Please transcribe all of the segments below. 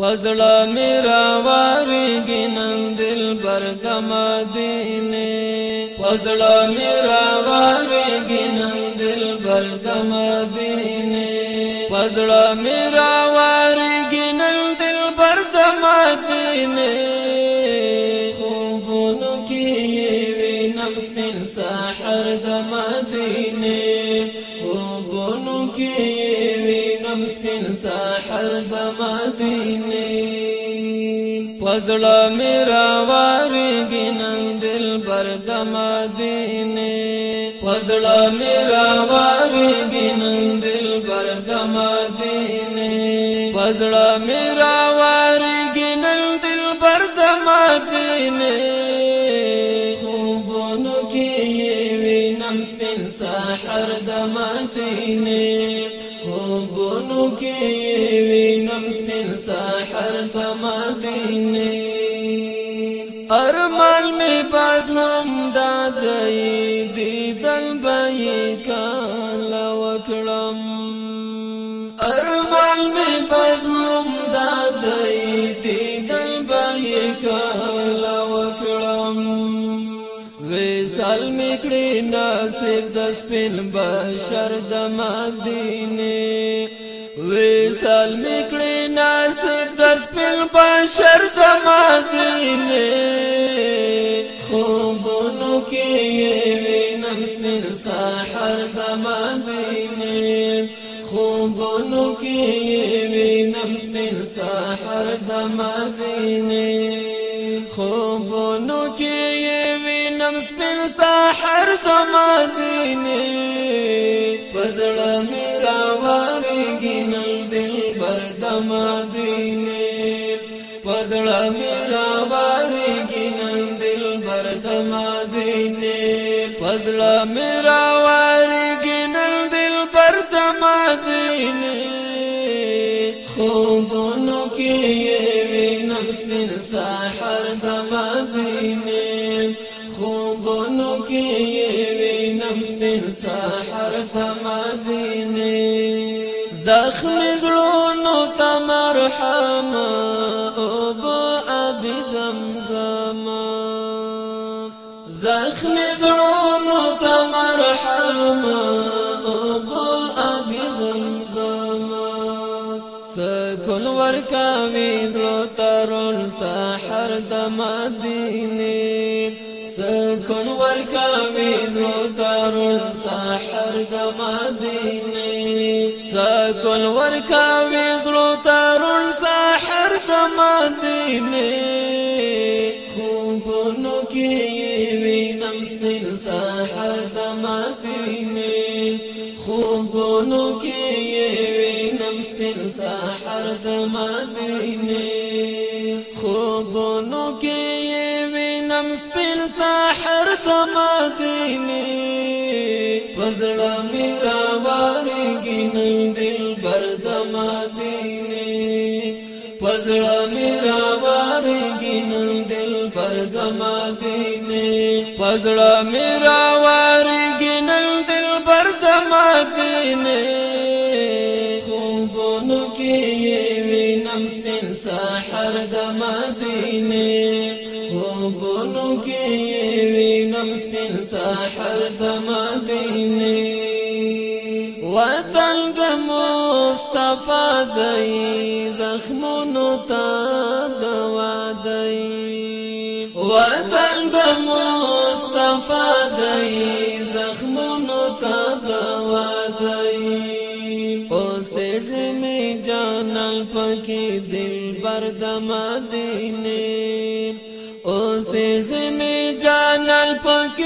پزړه میرا وارېږي نن دلبر د مدینه پزړه میرا وارېږي نن دلبر د مدینه پزړه میرا مسكين ساحر د مدینه پزړه میرا وارګی نن دل بر د مدینه پزړه میرا وارګی نن دل بر د مدینه پزړه میرا وارګی نن دل بر د مدینه ساحر د مدینه خوبونو کې وینم سپین سحر د مدینه ارمل می پاس هم داد دی دل بای کالا وکړم ارمل می پاس هم داد دی کړی نصیب د سپین بشر د مدینه وېسال مې کړی نصیب د سپین بشر د مدینه خوبونو کې وینم سپین سحر د مدینه خوبونو کې وینم سپین سحر د مدینه خوبونو کې وینم سپین سحر مدینه پزړه میرا وارګی نن دل بر د مدینه پزړه میرا وارګی نن دل بر د مدینه پزړه میرا وارګی نن دل بر د مدینه خوبونو کې وینم سپین سحر د مدینه خوبونو کې وینم سپین سحر ته مدینه زخم زړونو ته مرحم او بو ابي زمزم زخم زړونو ته مرحم او بو ابي زمزم سکون ورکاوي زړه ترون سحر د سكن ورکا میزو ساحر د مدینه سکون ورکا میزو ساحر د مدینه خوبونو کې وینم ساحر د خوب خوبونو کې وینم ساحر د خوب خوبونو نن سپین سحر تمدینی وزړه می راوارېږي نن دلبر د مدینې وزړه می راوارېږي نن دلبر د مدینې وزړه می راوارېږي نن دلبر د مدینې خوبونو کې وینم سپین سحر د مدینه سحر د مدینه وطن د مصطفی دی زخمونو ته دوا دی وطن د مصطفی دی زخمونو ته دوا دی او سجده می جانل پکې دلبر د مدینه او سیز می جانل پک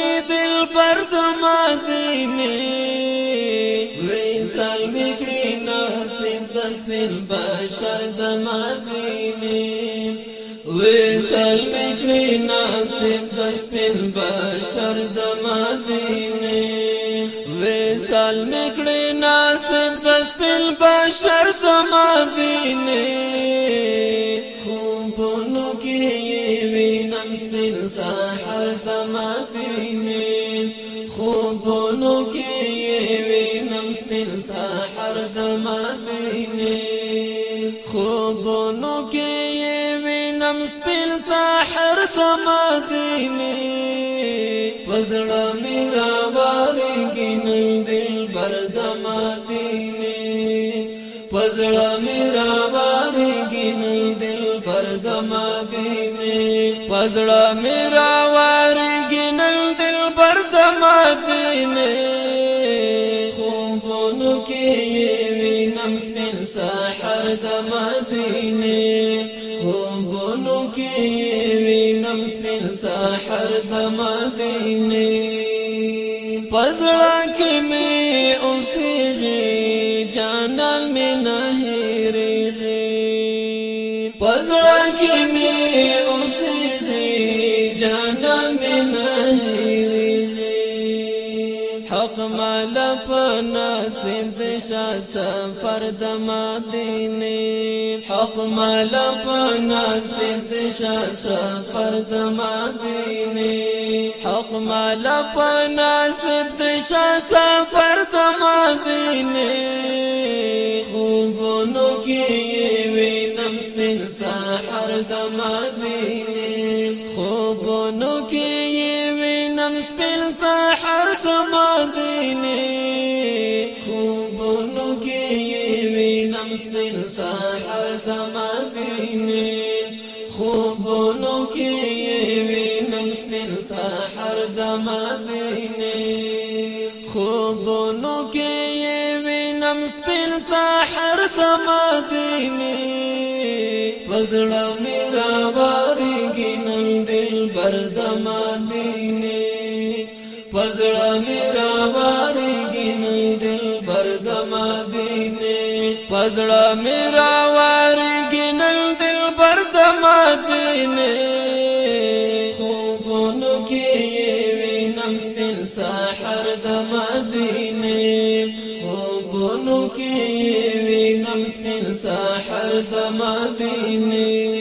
مې وېسل میکړي نه سیم دستل بشر زمانه وېسل میکړي نه سیم دستل بشر زمانه وېسل میکړي نه سیم دستل بشر زمانه وینم سپین سحر د مدینه خوبونو کې وینم سپین سحر د مدینه خوبونو کې وینم سپین سحر د مدینه پزړه میرا وارګي نن دل بر د مدینه پزړه میرا وارګي نن دل بر د مدینه پزړه میرا وارګی نن دلبر د مدینه خوبونو کې وینم سپین سحر د مدینه خوبونو کې وینم سپین سحر د مدینه پزړه کې می اوسېږي جانان می نه هېرېږي پزړه کې شا سفر د مدینه حق مل پنا سید شا سفر د مدینه حق مل پنا سید شا سفر د مدینه خوبونو کې وینم سپین سحر د مدینه خوبونو کې وینم سپین سحر سحر د مدینه خوبونو کې وینم سپین سحر د مدینه خوبونو کې وینم سپین سحر د مدینه پزړه میرا وارګي نن دل بر د مدینه پزړه میرا وارګي پزړه میرا واری گنل دل برد مدینه خوبونو کې وینم سپین سحر د مدینه خوبونو کې وینم سپین سحر د مدینه